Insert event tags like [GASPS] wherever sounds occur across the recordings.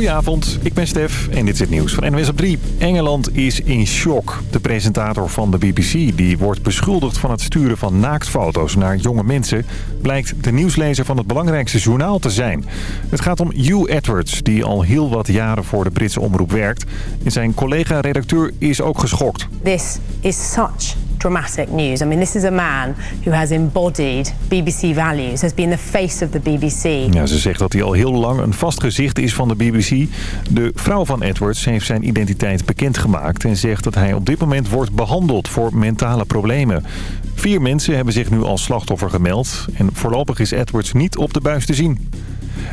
Goedenavond, ik ben Stef en dit is het nieuws van NWS op 3. Engeland is in shock. De presentator van de BBC, die wordt beschuldigd van het sturen van naaktfoto's naar jonge mensen... blijkt de nieuwslezer van het belangrijkste journaal te zijn. Het gaat om Hugh Edwards, die al heel wat jaren voor de Britse omroep werkt. En zijn collega-redacteur is ook geschokt. This is such dramatic news. I mean, this is a man who has embodied BBC values, has been the face of the BBC. Ja, ze zegt dat hij al heel lang een vast gezicht is van de BBC. De vrouw van Edwards heeft zijn identiteit bekendgemaakt en zegt dat hij op dit moment wordt behandeld voor mentale problemen. Vier mensen hebben zich nu als slachtoffer gemeld en voorlopig is Edwards niet op de buis te zien.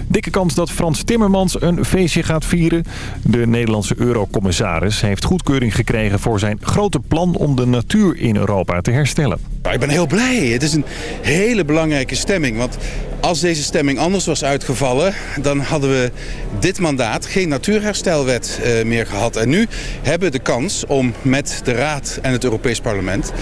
Dikke kans dat Frans Timmermans een feestje gaat vieren. De Nederlandse eurocommissaris heeft goedkeuring gekregen voor zijn grote plan om de natuur in Europa te herstellen. Ik ben heel blij. Het is een hele belangrijke stemming. Want als deze stemming anders was uitgevallen... dan hadden we dit mandaat geen natuurherstelwet uh, meer gehad. En nu hebben we de kans om met de Raad en het Europees Parlement...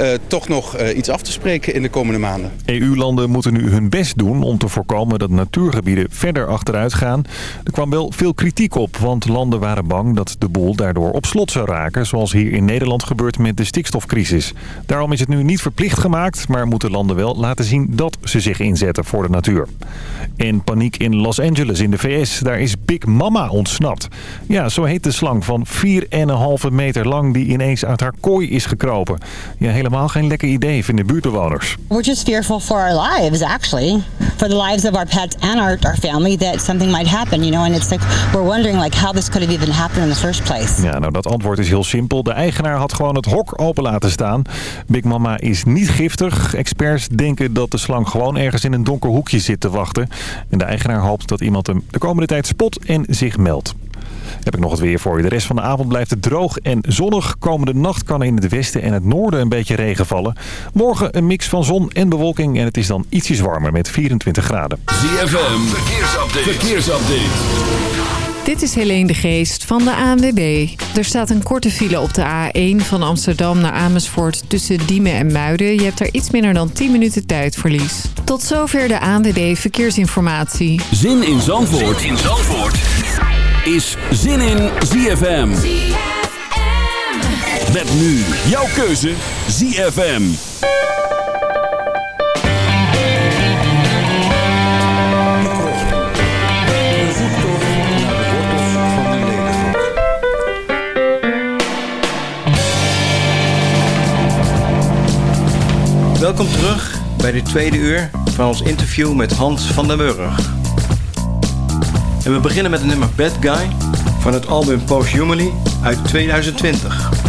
Uh, toch nog uh, iets af te spreken in de komende maanden. EU-landen moeten nu hun best doen om te voorkomen dat natuurgebieden verder achteruit gaan. Er kwam wel veel kritiek op, want landen waren bang dat de boel daardoor op slot zou raken... zoals hier in Nederland gebeurt met de stikstofcrisis. Daarom is het nu niet verplicht gemaakt, maar moeten landen wel laten zien dat ze zich inzetten voor de natuur. En paniek in Los Angeles in de VS, daar is Big Mama ontsnapt. Ja, zo heet de slang van 4,5 meter lang die ineens uit haar kooi is gekropen. Ja, helemaal geen lekker idee vinden buurtbewoners. We're just fearful for our lives actually. For the lives of our pets and our, family that something might happen, you know. And it's like, we're wondering like how this could have even happened in the first place. Ja, nou dat antwoord is heel simpel. De eigenaar had gewoon het hok open laten staan. Big Mama is niet giftig. Experts denken dat de slang gewoon ergens in een donker hoekje zit te wachten. En de eigenaar hoopt dat iemand hem de komende tijd spot en zich meldt. Heb ik nog het weer voor je. De rest van de avond blijft het droog en zonnig. Komende nacht kan in het westen en het noorden een beetje regen vallen. Morgen een mix van zon en bewolking en het is dan ietsjes warmer met 24 graden. ZFM, verkeersupdate. verkeersupdate. Dit is Helene de Geest van de ANWB. Er staat een korte file op de A1 van Amsterdam naar Amersfoort tussen Diemen en Muiden. Je hebt daar iets minder dan 10 minuten tijdverlies. Tot zover de ANWB Verkeersinformatie. Zin in Zandvoort, zin in Zandvoort. Is Zin in ZFM. ZFM. Met nu jouw keuze ZFM. Welkom terug bij de tweede uur van ons interview met Hans van der Burg. En we beginnen met het nummer Bad Guy van het album Post Humanly uit 2020.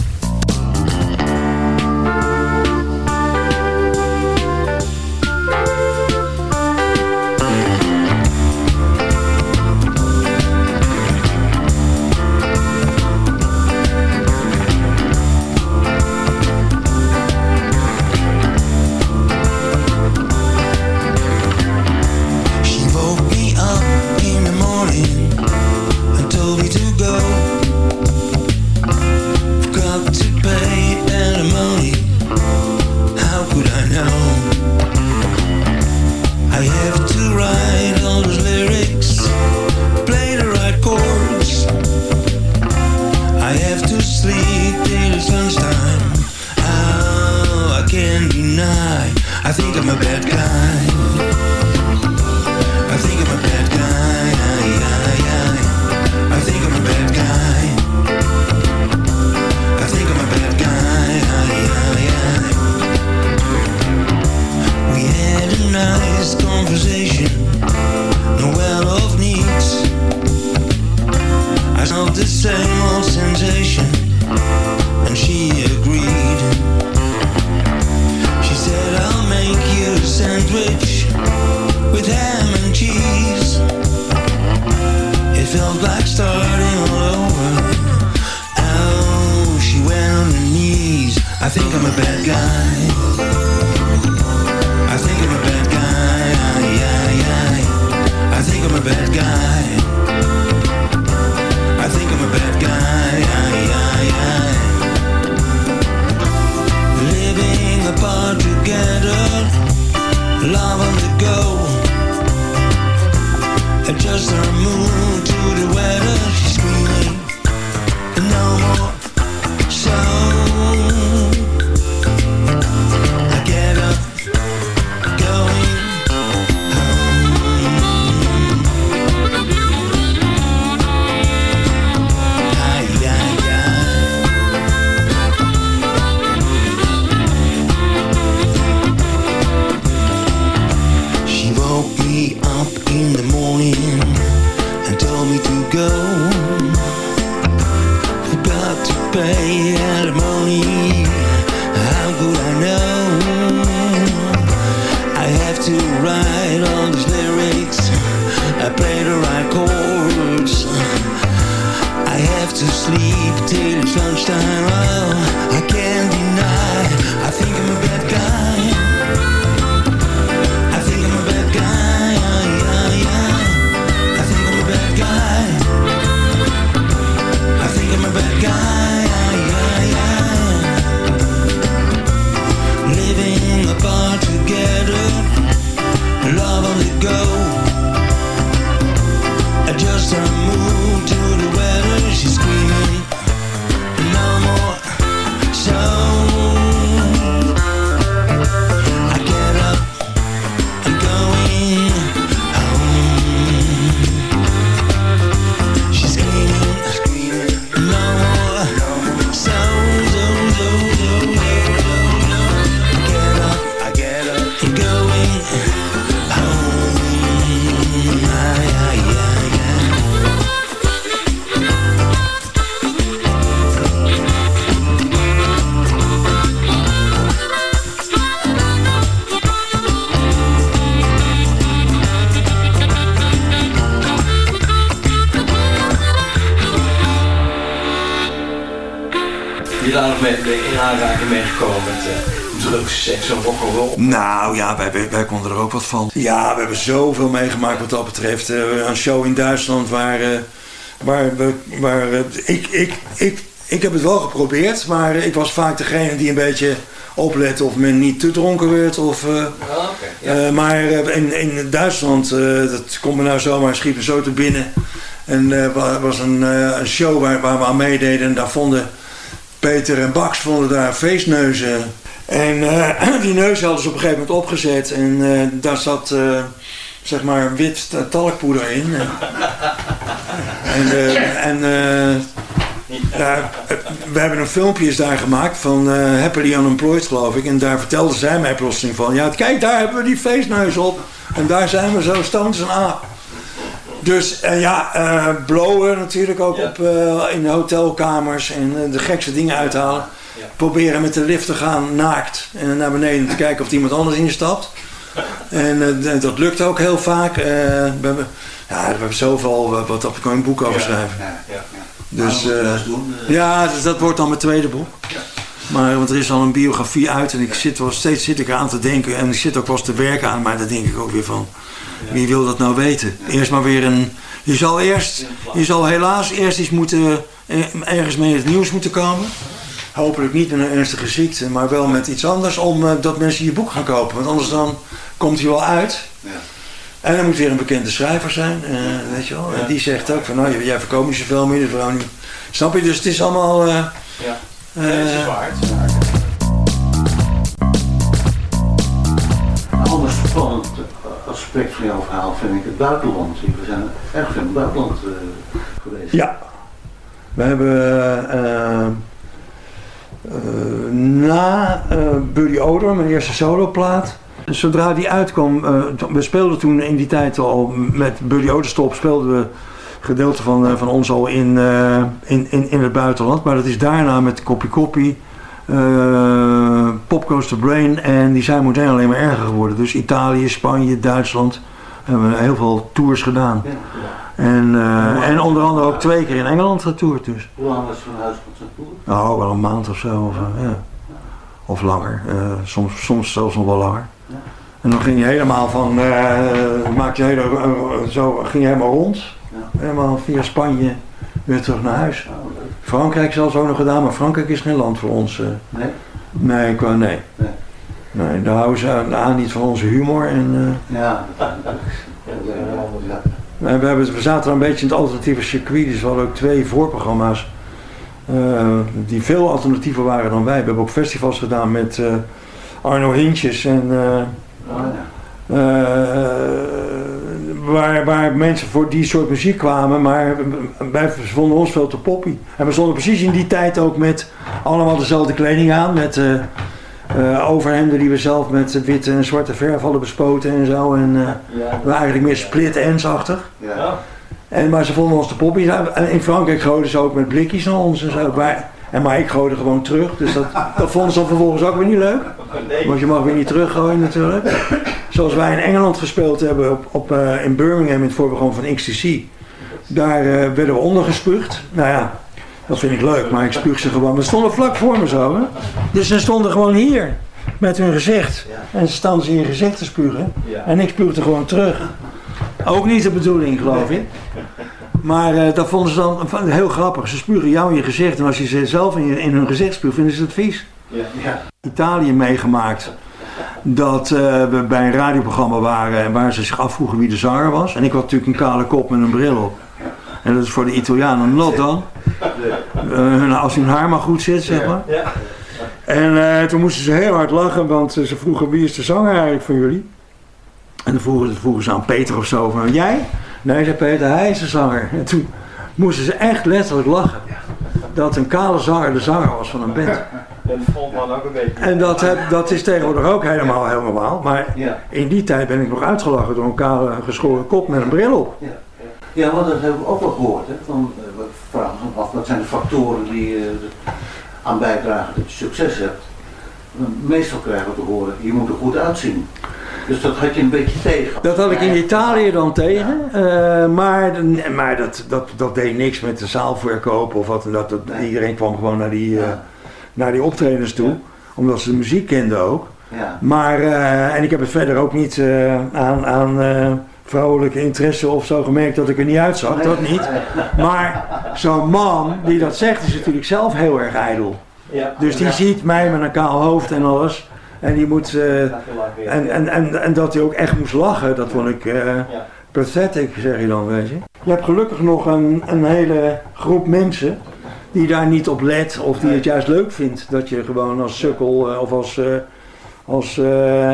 Ja, wij, wij, konden er ook wat van. Ja, we hebben zoveel meegemaakt wat dat betreft. Eh, een show in Duitsland waar, eh, waar, we, waar eh, ik, ik, ik, ik heb het wel geprobeerd, maar ik was vaak degene die een beetje oplette of men niet te dronken werd. Of, eh, eh, maar in, in Duitsland, eh, dat komt me nou zomaar, schiep me zo te binnen. En er was een, eh, een show waar, waar we aan meededen en daar vonden Peter en Bax vonden daar feestneuzen. En eh, [CLEARS THROAT] die neuzen hadden ze op een gegeven moment opgezet. En eh, daar zat eh, zeg maar wit talkpoeder in. en [LAUGHS] en we hebben een filmpje eens daar gemaakt van Happily Unemployed geloof ik. En daar vertelde zij mij plotseling van... Ja, kijk daar hebben we die feestneus op. En daar zijn we zo als een aap. Dus eh, ja, blowen natuurlijk ook op, in hotelkamers en de gekste dingen uithalen. Proberen met de lift te gaan naakt en naar beneden te kijken of er iemand anders instapt. En eh, dat lukt ook heel vaak. Eh, we, hebben, ja, we hebben zoveel, eh, wat daar kan ik een boek over schrijven. Dus eh, ja, dus dat wordt dan mijn tweede boek. Maar want er is al een biografie uit en ik zit wel steeds zit ik aan te denken en ik zit ook wel eens te werken aan, maar dan denk ik ook weer van wie wil dat nou weten? Eerst maar weer een. Je zal eerst, je zal helaas eerst iets moeten ergens mee in het nieuws moeten komen. Hopelijk niet met een ernstige ziekte, maar wel met iets anders om eh, dat mensen je boek gaan kopen. Want anders dan komt hij wel uit. En er moet weer een bekende schrijver zijn, eh, weet je wel. En die zegt ook van, nou, jij verkoopt niet zoveel meer, dus waarom niet? Snap je? Dus het is allemaal... eh, Ja. Nee, dat is waar. het is waar. Een ander spannend aspect van jouw verhaal vind ik het buitenland. We zijn erg veel in het buitenland geweest. Ja. We hebben na eh, Buddy Odor, mijn eerste soloplaat, zodra die uitkwam, eh, we speelden toen in die tijd al met Buddy Odor Stop, speelden we gedeelte van, eh, van ons al in, eh, in, in, in het buitenland. Maar dat is daarna met Copy Copy, eh Popcoaster Brain en die zijn meteen alleen maar erger geworden. Dus Italië, Spanje, Duitsland hebben we heel veel tours gedaan. En, eh, en onder andere ook twee keer in Engeland getoerd dus. Hoe lang was het van huis tot zijn poel? Nou, wel een maand of zo. Of, eh, ja. of langer. Eh, soms, soms zelfs nog wel langer. En dan ging je helemaal van, maak je hele, zo ging je helemaal rond. Helemaal via Spanje weer terug naar huis. Frankrijk zelfs ook nog gedaan, maar Frankrijk is geen land voor ons. Nee? Nee, qua nee. Nee. Nee, daar houden ze aan, aan niet van onze humor. En, eh, Ja. [LAUGHS] En we, hebben, we zaten een beetje in het alternatieve circuit, dus we hadden ook twee voorprogramma's eh, die veel alternatiever waren dan wij. We hebben ook festivals gedaan met eh, Arno Hintjes en Oh, waar, waar mensen voor die soort muziek kwamen, maar wij vonden ons veel te poppy. En we stonden precies in die tijd ook met allemaal dezelfde kleding aan, met eh, overhemden die we zelf met witte en zwarte verf hadden bespoten en zo. En eh, we waren eigenlijk meer split-ends-achtig. Ja. En, maar ze vonden ons te poppy. En in Frankrijk gooiden ze ook met blikjes naar ons en zo. Maar, en maar ik gooide gewoon terug. Dus dat, dat vonden ze dan vervolgens ook weer niet leuk. Want je mag weer niet teruggooien natuurlijk. Zoals wij in Engeland gespeeld hebben op, op, eh, in Birmingham in het voorprogramma van XTC. Daar werden we ondergespuugd. Nou ja, Dat vind ik leuk, maar ik spuug ze gewoon. Ze stonden vlak voor me zo, hè. Dus ze stonden gewoon hier, met hun gezicht. En ze staan ze in je gezicht te spugen. En ik spuugde gewoon terug. Ook niet de bedoeling, geloof ik. Maar eh, dat vonden ze dan heel grappig. Ze spugen jou in je gezicht. En als je ze zelf in, je, in hun gezicht spuugt, vinden ze het vies. Ja, ja. Italië meegemaakt. Dat eh, we bij een radioprogramma waren. En waar ze zich afvroegen wie de zanger was. En ik had natuurlijk een kale kop met een bril op. En dat is voor de Italianen not dan. Eh, hun- als hun haar maar goed zit, zeg maar. En eh, toen moesten ze heel hard lachen, want eh, ze vroegen wie is de zanger eigenlijk van jullie? En dan vroegen, vroegen ze aan Peter of zo van jij? Nee, zei Peter, hij is de zanger. En toen moesten ze echt letterlijk lachen. Dat een kale zanger de zanger was van een band. En ook een beetje. En dat, heb, dat is tegenwoordig ook helemaal heel normaal. Maar in die tijd ben ik nog uitgelachen door een kale geschoren kop met een bril op. Ja, want dat hebben we ook wel gehoord. Hè? Van, eh, we vragen af, wat zijn de factoren die eh, er aan bijdragen dat je succes hebt? Meestal krijgen we te horen, je moet er goed uitzien. Dus dat had je een beetje tegen. Dat had ik in Italië dan tegen. eh, maar maar dat, dat, dat deed niks met de zaalverkoop of wat. Dat, dat, Iedereen kwam gewoon naar die, eh, naar die optredens toe. Omdat ze de muziek kenden ook. Ja. Maar, eh, en ik heb het verder ook niet eh, aan, aan eh, vrouwelijke interesse of zo gemerkt dat ik er niet uitzag. Dat niet. Maar zo'n man die dat zegt is natuurlijk zelf heel erg ijdel. Ja. Dus die ziet mij met een kaal hoofd en alles. En die moet. eh, en, en, en, en dat hij ook echt moest lachen, dat vond ik eh, pathetic, zeg je dan, weet je. Je hebt gelukkig nog een, een hele groep mensen die daar niet op let of die het juist leuk vindt. Dat je gewoon als sukkel eh, of als. als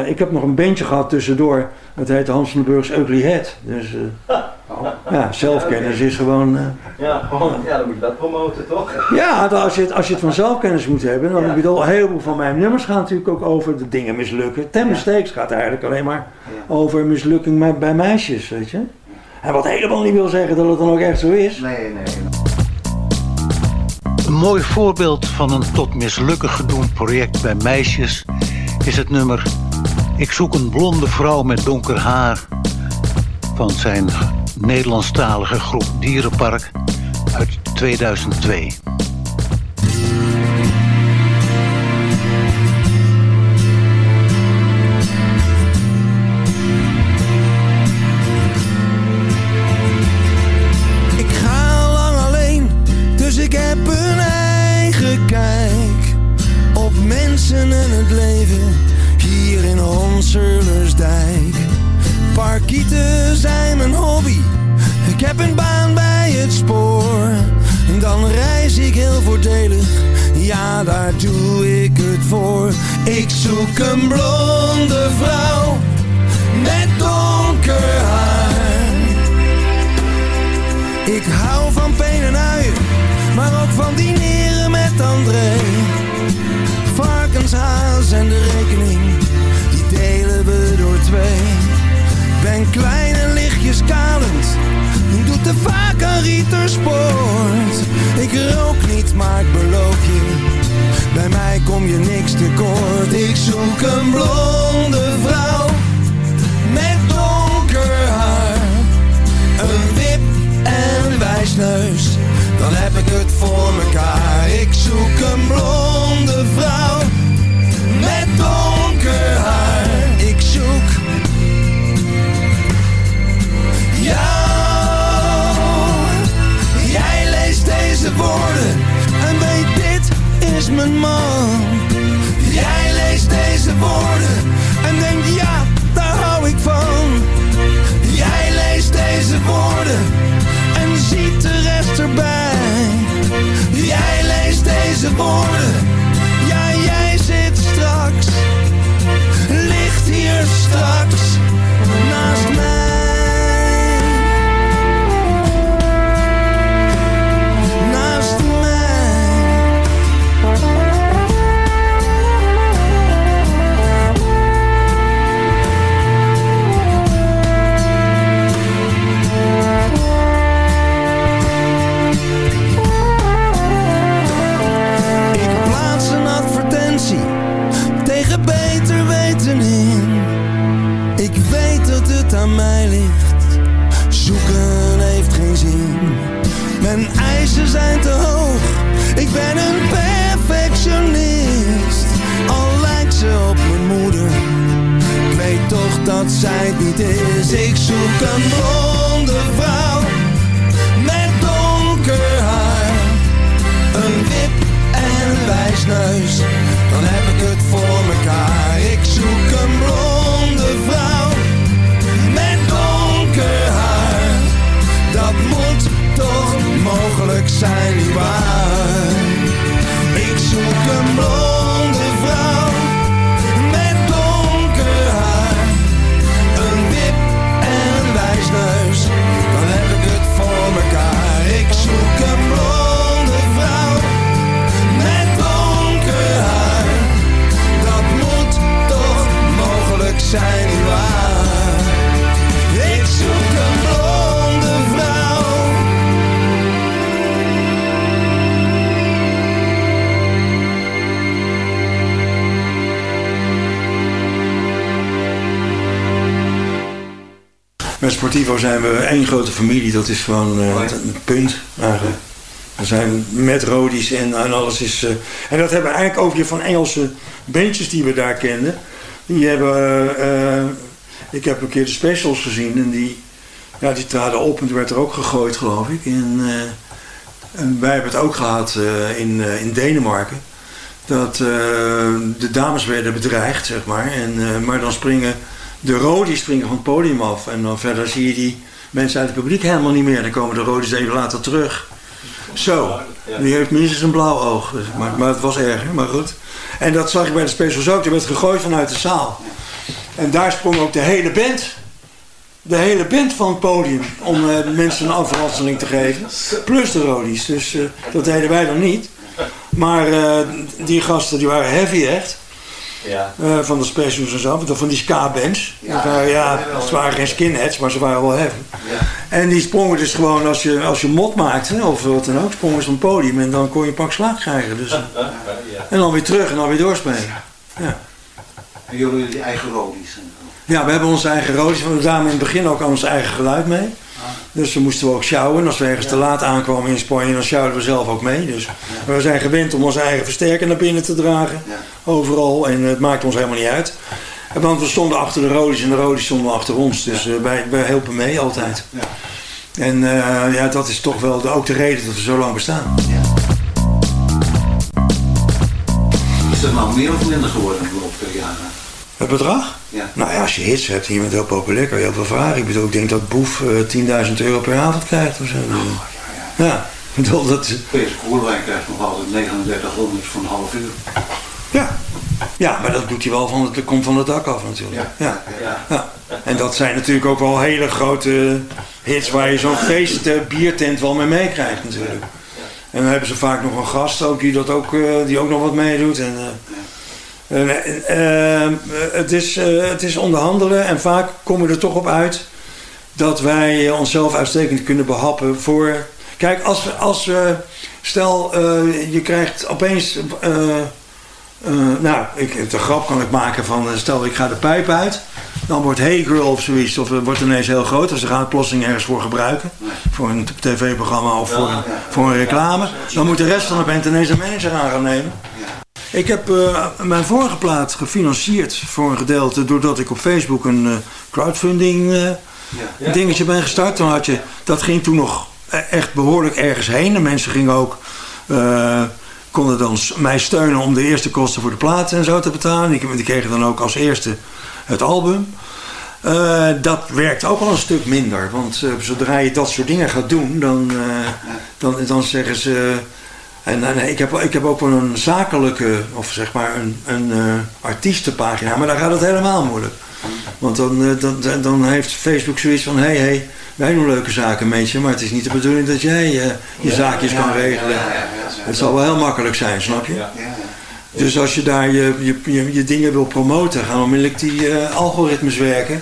ik heb nog een bandje gehad tussendoor. Het heet Hans van den Burgs Ugly Head. Dus eh, [LAUGHS] ja, zelfkennis is gewoon. eh, Ja, gewoon, ja, dan moet je dat promoten toch? ja, als je, het, als je het van zelfkennis moet hebben, dan heb je al heel veel van mijn nummers gaan natuurlijk ook over de dingen mislukken. Ten mistakes gaat eigenlijk alleen maar over mislukking met- bij meisjes, weet je. En wat helemaal niet wil zeggen dat het dan ook echt zo is. Nee, nee. Een mooi voorbeeld van een tot mislukken gedoemd project bij meisjes is het nummer Ik zoek een blonde vrouw met donker haar van zijn Nederlandstalige groep Dierenpark uit 2002. Heb een baan bij het spoor. En dan reis ik heel voordelig, ja daar doe ik het voor. Ik zoek een blonde vrouw met donker haar. Ik hou van peen en uien, maar ook van dineren met André. Varkenshaas en de rekening, die delen we door twee. Ben lichtjes kalend, doe te vaak aan rietersport. Ik rook niet, maar ik beloof je, bij mij kom je niks tekort. Ik zoek een blonde vrouw, met donker haar. Een wip en een wijsneus, dan heb ik het voor mekaar. Ik zoek een blonde vrouw met donker haar. Woorden en weet dit is mijn man. Jij leest deze woorden en denkt ja, daar hou ik van. Jij leest deze woorden Met Sportivo zijn we één grote familie. Dat is gewoon eh, het het punt eigenlijk. We zijn met Rodies en, en alles is... eh, en dat hebben we eigenlijk ook weer van Engelse bandjes die we daar kenden. Die hebben... eh, eh, ik heb een keer de specials gezien en die... Ja, die traden op en toen werd er ook gegooid, geloof ik. En, eh, en wij hebben het ook gehad eh, in, eh, in Denemarken. Dat eh, de dames werden bedreigd, zeg maar. En, eh, maar dan springen de rodies springen van het podium af. En dan verder zie je die mensen uit het publiek helemaal niet meer. Dan komen de rodies even later terug. Zo, die heeft minstens een blauw oog. Dus, maar, maar het was erger, maar goed. En dat zag ik bij de specials ook. Die werd gegooid vanuit de zaal. En daar sprong ook de hele band. De hele band van het podium. Om eh, mensen een afranseling te geven. Plus de rodies. Dus eh, dat deden wij dan niet. Maar eh, die gasten die waren heavy echt. Ja. Eh, van de specials en zo, van die ska-bands. Ja, ja, het waren geen skinheads, maar ze waren wel heavy. En die sprongen dus gewoon, als je, als je mot maakte, of wat dan ook, sprongen ze van het podium en dan kon je een pak slaag krijgen. Dus, en dan weer terug en dan weer doorspelen. Ja. En jullie die eigen rodies. ja, we hebben onze eigen want we namen in het begin ook aan ons eigen geluid mee. Dus dan moesten we ook sjouwen. En als we ergens te laat aankwamen in Spanje, dan sjouwden we zelf ook mee. Dus we zijn gewend om onze eigen versterker naar binnen te dragen. Overal. En het maakt ons helemaal niet uit. Want we stonden achter de rodies en de rodies stonden achter ons. Dus eh, wij, wij helpen mee altijd. En eh, ja, dat is toch wel de, ook de reden dat we zo lang bestaan. Is dat nou meer of minder geworden in de loop der jaren? Het bedrag? Ja. Nou ja, als je hits hebt je bent heel populair, kan je heel veel vragen. Ik bedoel, ik denk dat Boef eh 10.000 euro per avond krijgt of zo. ja, ik bedoel, dat. Peter Koerwijk krijgt nog altijd 3900 voor een half uur. Ja. Ja, maar dat doet hij wel van het, dat komt van het dak af natuurlijk. Ja. Ja. En dat zijn natuurlijk ook wel hele grote hits waar je zo'n feest eh, biertent wel mee meekrijgt natuurlijk. En dan hebben ze vaak nog een gast ook die, dat ook, eh, die ook nog wat meedoet. En, eh, eh, het, is, eh, het is onderhandelen en vaak komen we er toch op uit dat wij eh, onszelf uitstekend kunnen behappen voor... Kijk, als we, als we stel je krijgt opeens... nou, ik, de grap kan ik maken van, stel ik ga de pijp uit, dan wordt Hey Girl of zoiets, of het wordt ineens heel groot, als ze gaan het plotseling ergens voor gebruiken, voor een tv-programma of voor, een, voor een reclame, dan moet de rest van de band ineens een manager aan gaan nemen. Ik heb eh, mijn vorige plaat gefinancierd voor een gedeelte doordat ik op Facebook een eh, crowdfunding eh, dingetje ben gestart. Toen had je, dat ging toen nog e- echt behoorlijk ergens heen. En mensen gingen ook, eh, konden dan mij steunen om de eerste kosten voor de plaat en zo te betalen. Die, die kregen dan ook als eerste het album. Eh, dat werkt ook al een stuk minder. Want eh, zodra je dat soort dingen gaat doen, dan, eh, dan, dan zeggen ze... En, en ik, heb, ik heb ook wel een zakelijke, of zeg maar een, een eh, artiestenpagina, maar daar gaat het helemaal moeilijk. Want dan, eh, dan, dan- heeft Facebook zoiets van, hé, hey, hey, wij doen leuke zaken met je, maar het is niet de bedoeling dat jij eh, je zaakjes kan regelen. Het zal wel heel makkelijk zijn, snap je? Dus als je daar je, je, je, je dingen wil promoten, gaan onmiddellijk die eh, algoritmes werken.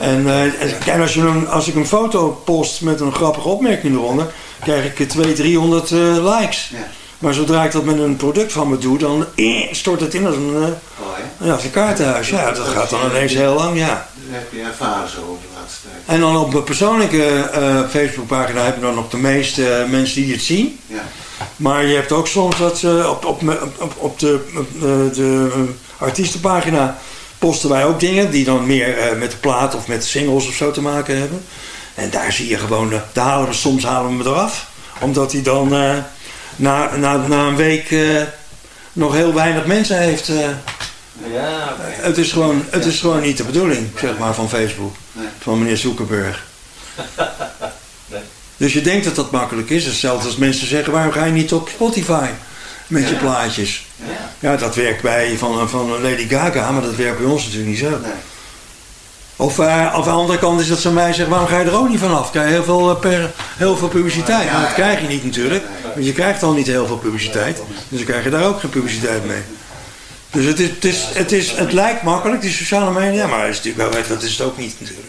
En, eh, en kijk, als, je een, als ik een foto post met een grappige opmerking eronder, krijg ik 200, 300 eh, likes. Maar zodra ik dat met een product van me doe, dan eh, stort het in als een, eh, ja, als een kaartenhuis. Ja, dat gaat dan ineens heel lang, ja. Dat heb je ervaren zo over de laatste tijd. En dan op mijn persoonlijke eh Facebookpagina heb je dan nog de meeste mensen die het zien. Ja. Maar je hebt ook soms dat ze op, op, op, op de, de artiestenpagina posten wij ook dingen die dan meer met de plaat of met singles of zo te maken hebben. En daar zie je gewoon, daar halen we, soms halen we hem eraf. Omdat hij dan eh, na, na, na een week eh, nog heel weinig mensen heeft. eh. Ja, het, is gewoon, het is gewoon niet de bedoeling, zeg maar, van Facebook. Nee. Van meneer Zuckerberg. [LAUGHS] Dus je denkt dat dat makkelijk is. Hetzelfde als mensen zeggen, waarom ga je niet op Spotify met je plaatjes? Ja, dat werkt bij van, van Lady Gaga, maar dat werkt bij ons natuurlijk niet zo. Of, eh, of aan de andere kant is dat ze mij zeggen, waarom ga je er ook niet vanaf? Krijg je heel veel, eh, per, heel veel publiciteit. Maar dat krijg je niet natuurlijk. Want je krijgt al niet heel veel publiciteit. Dus dan krijg je daar ook geen publiciteit mee. Dus het, is, het, is, het, is, het lijkt makkelijk, die sociale media, maar is natuurlijk wel, dat is het ook niet natuurlijk.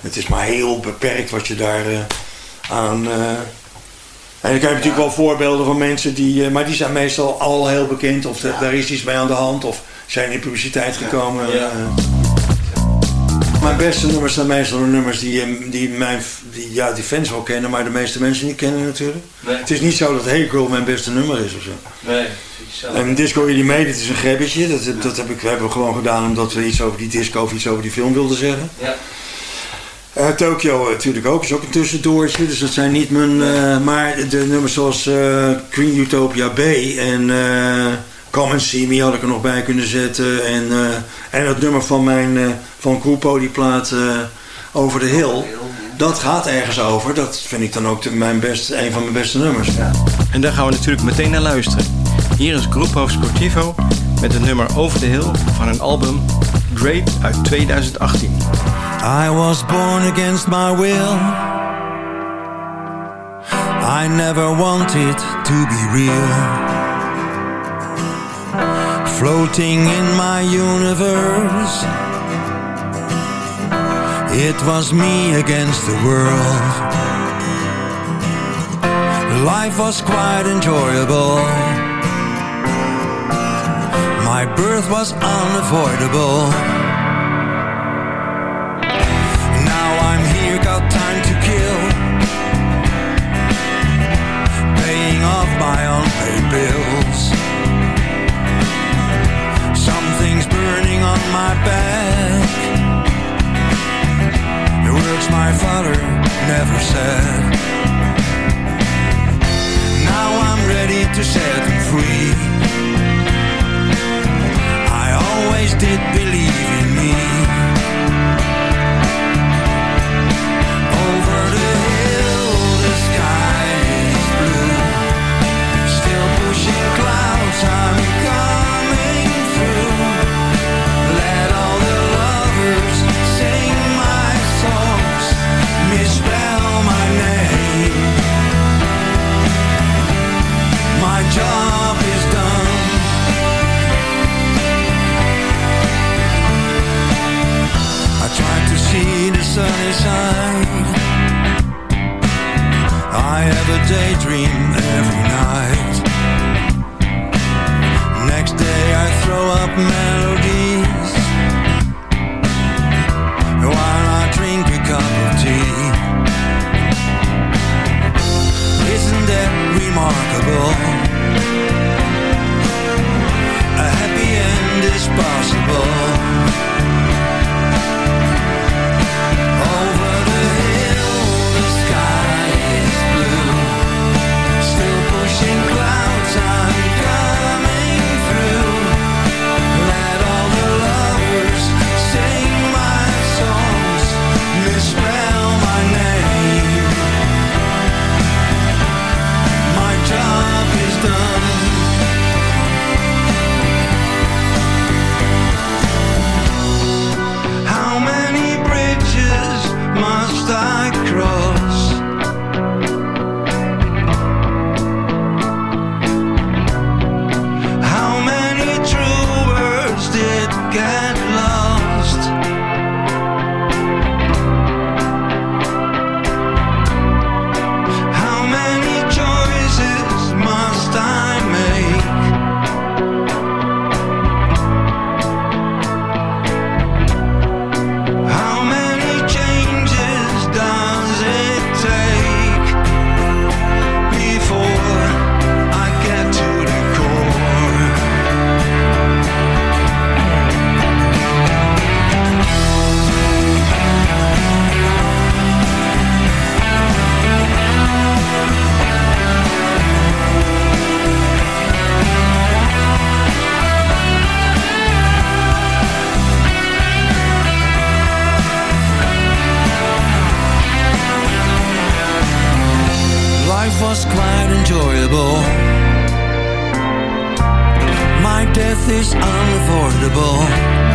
Het is maar heel beperkt wat je daar eh, aan... en dan heb je natuurlijk wel voorbeelden van mensen die... maar die zijn meestal al heel bekend. Of de- daar is iets mee aan de hand. Of zijn in publiciteit gekomen. eh. Mijn beste nummers zijn meestal de nummers die, eh, die, mijn, die, ja, die fans wel kennen. Maar de meeste mensen niet kennen natuurlijk. Nee. Het is niet zo dat Hey Girl mijn beste nummer is of zo. nee. En Disco Illy Made, dit is een grebbetje. Dat, dat heb ik, hebben we gewoon gedaan omdat we iets over die disco of iets over die film wilden zeggen. Ja. Eh, Tokyo eh, natuurlijk ook, is ook een tussendoortje. Dus dat zijn niet mijn... eh, maar de nummers zoals Queen Utopia B en Come and See Me had ik er nog bij kunnen zetten. En, eh, en het nummer van mijn eh, van die plaat eh, Over de Hill. Dat gaat ergens over. Dat vind ik dan ook de- mijn best, een van mijn beste nummers. En daar gaan we natuurlijk meteen naar luisteren. Hier is Grupo Sportivo met het nummer Over the Hill van een album Great uit 2018. I was born against my will. I never wanted to be real. Floating in my universe. It was me against the world. Life was quite enjoyable. My birth was unavoidable. Back. The words my father never said. Now I'm ready to set him free. I always did believe in me. Sunny. I have a daydream every night. Next day I throw up melodies was quite enjoyable. My death is unavoidable.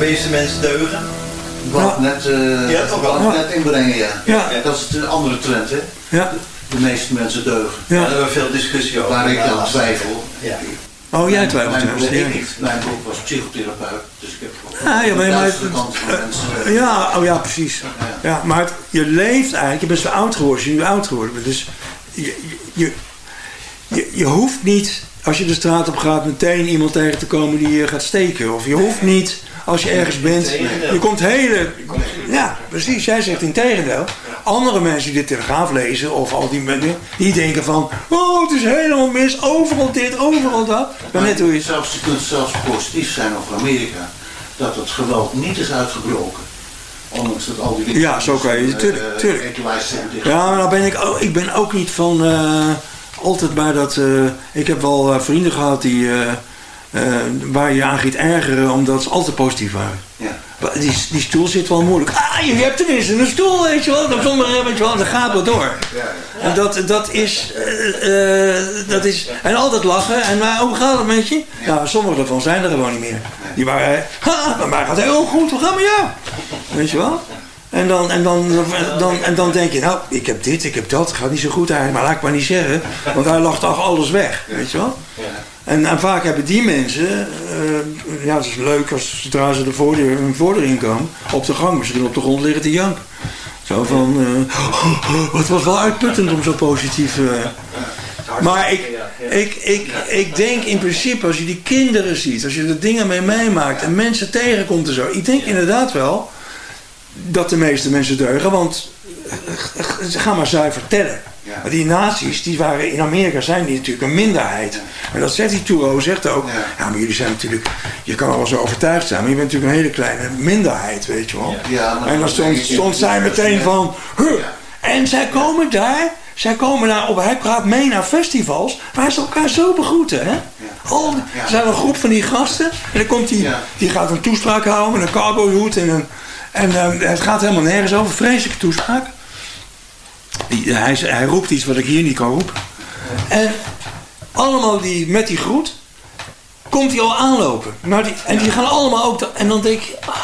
Meeste mensen deugen. Wat net, Ja, toch wel. wat net inbrengen, ja. Ja. Dat is de andere trend, hè? Ja. De meeste mensen deugen. Ja. Daar hebben we veel discussie over. Waar ik dan twijfel. Ja. Oh, jij twijfelt juist, ja. ik niet. Mijn broer was psychotherapeut, dus ik heb ook Ja, ja, maar, de maar- duistere kant van mensen. eh, ja, oh ja, precies. Ja, maar het- je leeft eigenlijk, je bent zo oud geworden als je nu oud geworden bent. Dus je, je, je, je hoeft niet, als je de straat op gaat, meteen iemand tegen te komen die je gaat steken. Of je hoeft niet, als je ergens bent, je komt hele... Ja, precies, jij zegt in tegendeel. Andere mensen die de Telegraaf lezen, of al die mensen, die denken van... Oh, het is helemaal mis, overal dit, overal dat. Maar net hoe je... Zelfs, je kunt zelfs positief zijn over Amerika. Dat het geweld niet is uitgebroken. Ondanks dat al die Ja, zo kan je, tuurlijk, eh, tuurlijk. Ja, maar nou ben ik, ook, ik ben ook niet van eh, altijd bij dat. eh, ik heb wel vrienden gehad die, waar je aan giet ergeren omdat ze altijd positief waren. Ja. Maar Die, die stoel zit wel moeilijk. Ah, je hebt tenminste een stoel, weet je wel. Dan, zonder, weet je wel, dat gaat wel door. En dat, dat, is, eh, eh, dat is. En altijd lachen. En maar, hoe gaat het met je? Ja, sommige daarvan zijn er gewoon niet meer. Die waren. Ha, bij mij gaat het heel goed. Hoe gaat het met jou? Weet je wel? En dan, en, dan, dan, en dan denk je, nou, ik heb dit, ik heb dat, gaat niet zo goed eigenlijk, maar laat ik maar niet zeggen, want hij lacht toch alles weg, weet je wel? En, en vaak hebben die mensen, eh, ja, het is leuk als zodra ze de voordeur, hun voordeur inkomen, op de gang, maar ze doen op de grond liggen te janken. Zo van, eh, [GASPS] het was wel uitputtend om zo positief... eh. Maar ik, ik, ik, ik denk in principe, als je die kinderen ziet, als je er dingen mee meemaakt en mensen tegenkomt en zo, ik denk inderdaad wel dat de meeste mensen deugen, want gaan maar zuiver tellen. Maar die nazi's, die waren in Amerika zijn die natuurlijk een minderheid. En dat zegt die Touro, zegt ook, ja. maar jullie zijn natuurlijk, je kan wel zo overtuigd zijn, maar je bent natuurlijk een hele kleine minderheid, weet je wel. Ja, maar en dan stond, stond zij meteen van, huh. En zij komen daar, zij komen naar, op, hij praat mee naar festivals, waar ze elkaar zo begroeten, hè. Al, er zijn een groep van die gasten, en dan komt die, die gaat een toespraak houden met een cowboyhoed en een, en eh, het gaat helemaal nergens over, vreselijke toespraak. Die, hij, hij roept iets wat ik hier niet kan roepen. En allemaal die, met die groet komt hij al aanlopen. Die, en die gaan allemaal ook... en dan denk ik... Ah,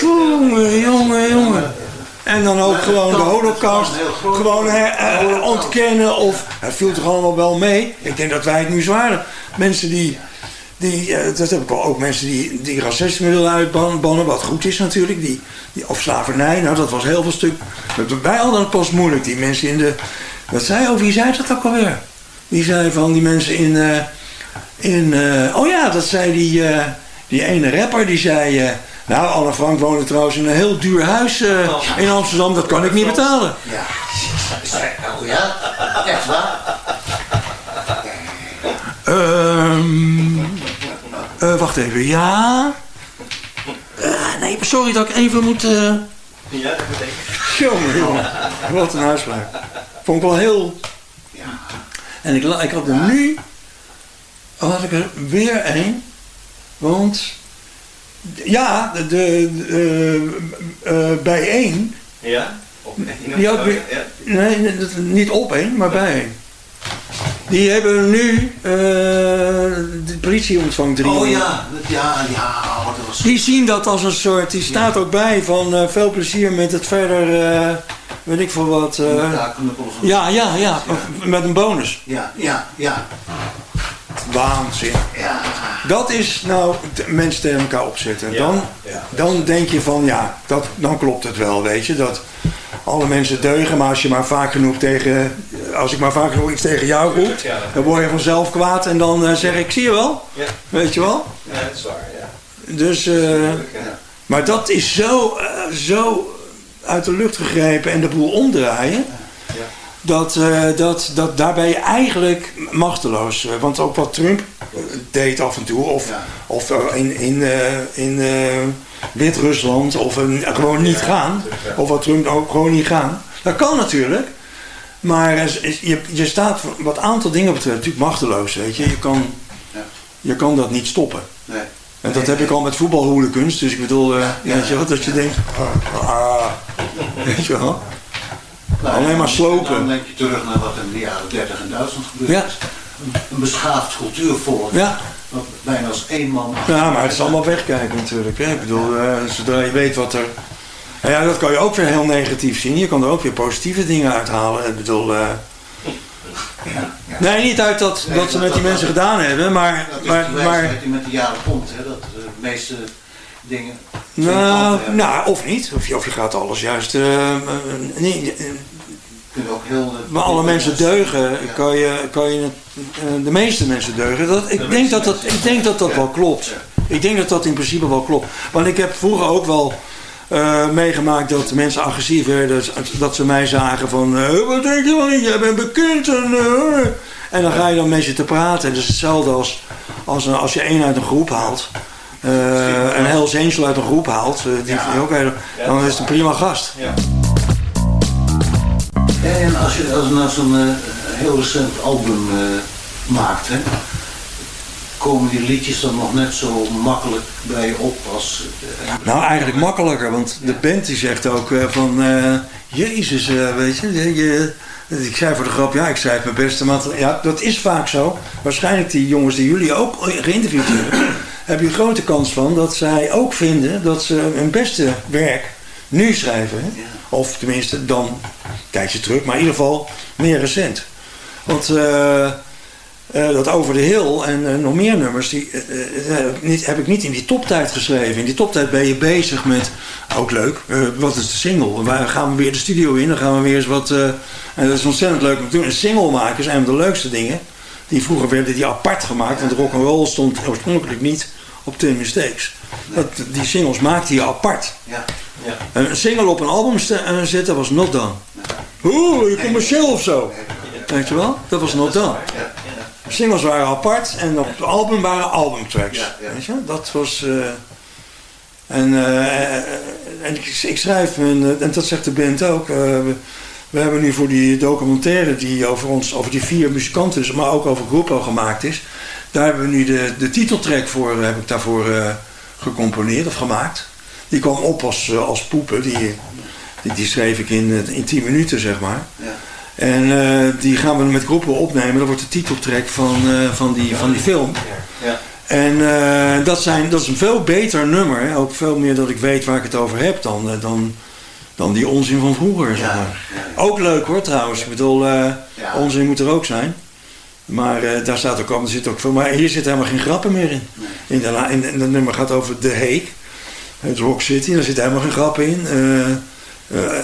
jongen, jongen, jongen. En dan ook gewoon de holocaust gewoon eh, ontkennen of het viel toch allemaal wel mee. Ik denk dat wij het nu zwaarder. Mensen die, die eh, dat heb ik wel ook mensen die, die racisme willen uitbannen, wat goed is natuurlijk. Die, die, of slavernij, nou dat was heel veel stuk. Dat- Wij hadden het pas moeilijk, die mensen in de... Wat zei, oh wie zei dat ook alweer? Die zei van die mensen in... eh, in eh, oh ja, dat zei die, die ene rapper, die zei... nou, Anne Frank woonde trouwens in een heel duur huis eh, in Amsterdam, dat kan ik niet betalen. Ja. Oh ja? Echt waar? Ehm eh, wacht even, ja? Eh, nee, sorry dat ik even moet... eh, Ja, dat betekent. Jongen, jongen. Wat een uitspraak. Vond ik wel heel... En ik, ik had er nu... Had ik er weer een. Want... Ja, de, de, bij één... Ja? Die had weer, nee, niet op één, maar bij één. Die hebben nu... eh, de politie ontvangt drie. Oh ja, ja, ja, oh, dat was... Die zien dat als een soort, die staat ook bij van eh, veel plezier met het verder, eh, weet ik veel wat. eh, Elkaar-knuppels. ja, ja, ja, met een bonus. Ja, ja, ja. Waanzin. Ja. Dat is nou mensen tegen elkaar opzetten. Dan, dan denk je van ja, dat, dan klopt het wel, weet je. Dat alle mensen deugen, maar als je maar vaak genoeg tegen, als ik maar vaak genoeg iets tegen jou roep, dan word je vanzelf kwaad en dan eh, zeg ik, zie je wel, Ja. weet je wel. Ja, dat is waar, ja. Dus, eh, maar dat is zo, eh, zo uit de lucht gegrepen en de boel omdraaien. Dat, eh, dat, dat, daar ben je eigenlijk machteloos. Want ook wat Trump deed af en toe, of, of in, in, in Wit-Rusland, of een, gewoon niet gaan. Of wat Trump ook gewoon niet gaan. Dat kan natuurlijk. Maar je, je staat wat aantal dingen betreft natuurlijk machteloos. Weet je. Je, kan, je kan dat niet stoppen. Nee. En dat heb ik al met voetbalhooligans. Dus ik bedoel, eh, weet je wat, dat je denkt, ah, ah, weet je wel. Nou, Alleen maar Dan slopen. denk je terug naar wat in de jaren 30 in Duitsland gebeurd Ja. is. Een, een beschaafd cultuurvolk. Ja. Bijna als één man. Ja, maar het is allemaal wegkijken natuurlijk. Hè. Ik bedoel, eh, zodra je weet wat er... Nou ja, dat kan je ook weer heel negatief zien. Je kan er ook weer positieve dingen uithalen. Ik bedoel... eh, Nee, niet uit dat, dat ze met die mensen gedaan hebben, maar... Dat is maar, maar die met de jaren komt. Hè, dat de meeste dingen... nou, nou, of niet. Of je, of je gaat alles juist... eh, nee, Kunnen ook heel... Maar alle mensen deugen, kan je, kan je eh, de meeste mensen deugen. Dat, ik, denk dat dat, ik denk dat dat wel klopt. Ik denk dat dat in principe wel klopt. Want ik heb vroeger ook wel eh, meegemaakt dat mensen agressief werden. Dat ze mij zagen van, eh, wat denk je wel niet, jij bent bekend. En, eh." en dan ga je dan met je te praten. Dat is hetzelfde als, als, als je één uit een groep haalt. een Hells Angel uit een groep haalt. die ook heel- dan is het een prima gast. En als je als nou zo'n eh, heel recent album eh, maakt, hè, komen die liedjes dan nog net zo makkelijk bij je op als... eh, Nou, eigenlijk makkelijker, want de band die zegt ook van... Jezus, weet je, je, je- ik zei voor de grap, ja, ik schrijf mijn beste materiaal. Ja, dat is vaak zo. Waarschijnlijk die jongens die jullie ook geïnterviewd hebben... heb je grote kans van dat zij ook vinden dat ze hun beste werk nu schrijven. hè. Of tenminste, dan een tijdje terug, maar in ieder geval meer recent. Want... eh, eh, dat Over de Hill en eh, nog meer nummers, die heb, ik niet, heb ik niet in die toptijd geschreven. In die toptijd ben je bezig met, ook leuk, wat is de single? Waar gaan we weer de studio in? Dan gaan we weer eens wat, en dat is ontzettend leuk om te doen. Een single maken is een van de leukste dingen. Die vroeger werden die apart gemaakt, want rock and roll stond oorspronkelijk niet op Ten Mistakes. Dat, die singles maakte je apart. Ja. Ja. Een single op een album eh, zetten was not done. Oeh, commercieel of zo. Weet je wel? Dat was not done. Singles waren apart en op het album waren albumtracks. Weet je? Dat was. eh, en eh, en ik, ik schrijf, en dat zegt de band ook. we, we hebben nu voor die documentaire die over ons, over die vier muzikanten, dus, maar ook over Groepo gemaakt is. Daar hebben we nu de, de titeltrack voor, eh, heb ik daarvoor eh, gecomponeerd of gemaakt. Die kwam op als, eh, als poepen. Die, die, die schreef ik in, in 10 minuten, zeg maar. En eh, die gaan we met groepen opnemen. Dat wordt de titeltrack van, van, die, van die film. Ja. En dat, zijn, dat is een veel beter nummer. hè. Ook veel meer dat ik weet waar ik het over heb dan, dan, dan die onzin van vroeger. Zeg maar. Ook leuk hoor trouwens. Ik bedoel, onzin moet er ook zijn. Maar eh, daar staat ook, er zit ook veel. Maar hier zit helemaal geen grappen meer in. In, de, in, in dat nummer gaat over De Heek. Het Rock City, daar zit helemaal geen grap in. Eh,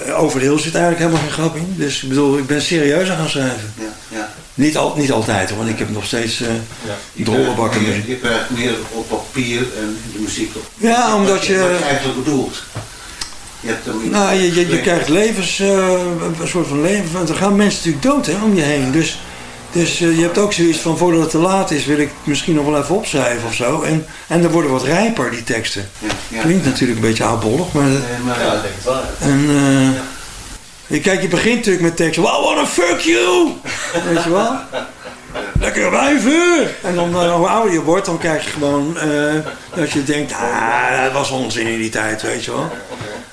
eh, over de Hill zit eigenlijk helemaal geen grap in. Dus ik bedoel, ik ben serieus aan gaan schrijven. Ja, ja. Niet, al, niet altijd hoor, want ik heb nog steeds eh Je drollenbakken Je krijgt meer op papier en in de muziek op. Ja, omdat je- Wat je eigenlijk bedoelt. Je hebt Nou, je, je, je krijgt levens, eh, een soort van leven. Want er gaan mensen natuurlijk dood hè, om je heen. Dus, dus eh, je hebt ook zoiets van, voordat het te laat is, wil ik het misschien nog wel even opschrijven of zo. En, en dan worden wat rijper, die teksten. ja. Klinkt natuurlijk een beetje oudbollig, maar... maar ja, ik denk het wel. En, eh, je- Kijk, je begint natuurlijk met teksten. Well, I wanna fuck you! [LAUGHS] Weet je wel? Lekker wijven! En dan, eh, hoe ouder je wordt, dan krijg je gewoon eh, dat je denkt, ah, dat was onzin in die tijd, weet je wel.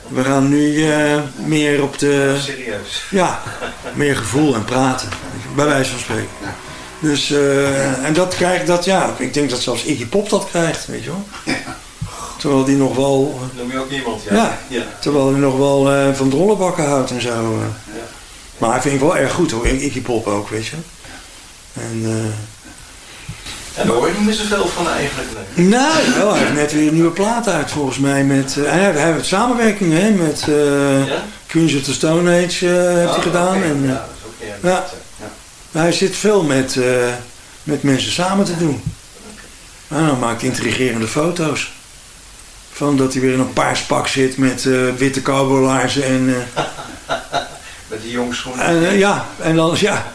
We gaan nu eh, meer op de... Serieus. Ja, meer gevoel en praten. Bij wijze van spreken. Dus, eh, en dat krijgt dat, ja, ik denk dat zelfs Iggy Pop dat krijgt, weet je wel. Terwijl die nog wel... Noem je ook iemand, ja. Ja, ja. terwijl hij nog wel eh, van drollenbakken houdt en zo. eh. Maar hij vind ik wel erg goed hoor, Iggy Pop ook, weet je. En, eh, En daar hoor je niet meer zoveel van eigenlijk. nee. nou, wel, hij heeft net weer een nieuwe plaat uit volgens mij. Met, eh, hij, heeft, hij heeft samenwerking hè, met eh Ja? Queens of the Stone Age heeft hij Oh, gedaan. En, Ja, eh, dat is ook ja. Hij zit veel met, eh, met mensen samen te doen. En dan maakt hij intrigerende foto's. Van dat hij weer in een paars pak zit met eh, witte cowboylaarzen en... eh, [LAUGHS] Met die jongschoenen. En, ja, en dan, ja,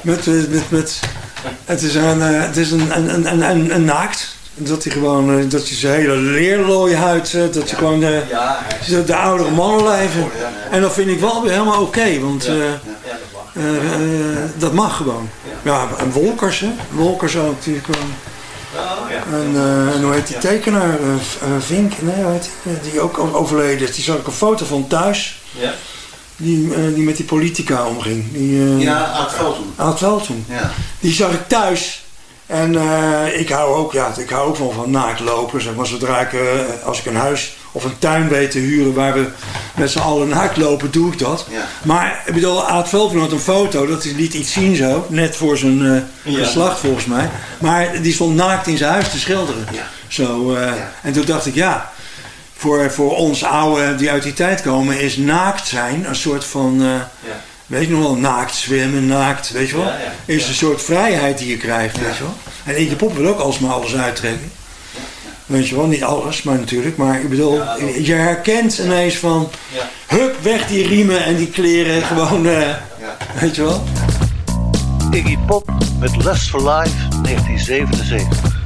met, met, met, het is een, het is een, een, een, een, een naakt. Dat hij gewoon, dat hij zijn hele leerlooie huid, dat hij gewoon de, Ja, de, de oudere mannen leven. En dat vind ik wel weer helemaal oké, want ja, dat mag. eh, eh, dat mag gewoon. Ja, en Wolkers, hè. Wolkers ook natuurlijk gewoon. Oh, ja. En, en hoe heet die tekenaar? Vink, nee, heet die? Die ook overleden is. Die zag ik een foto van thuis. Ja. Die, die met die politica omging. Die, Ja, Aad Veldhoen. Aad Veldhoen. Ja. Die zag ik thuis. En ik hou ook, ja, ik hou ook wel van naakt lopen. Zeg maar, zodra ik, als ik een huis of een tuin weet te huren waar we met z'n allen naakt lopen, doe ik dat. Ja. Maar ik bedoel, Aad Veldhoen had een foto, dat hij liet iets zien zo, net voor zijn Ja. geslacht volgens mij. Maar die stond naakt in zijn huis te schilderen. Ja. Zo, eh, En toen dacht ik, ja, voor, voor ons oude die uit die tijd komen, is naakt zijn een soort van, eh, weet je nog wel, naakt zwemmen, naakt, weet je wel. Is een soort vrijheid die je krijgt, weet je wel. En Iggy Pop wil ook alsmaar alles uittrekken. Weet je wel, niet alles, maar natuurlijk. Maar ik bedoel, Ja, je herkent ineens van, Ja. hup, weg die riemen en die kleren, gewoon, eh, weet je wel. Iggy Pop met Lust for Life 1977.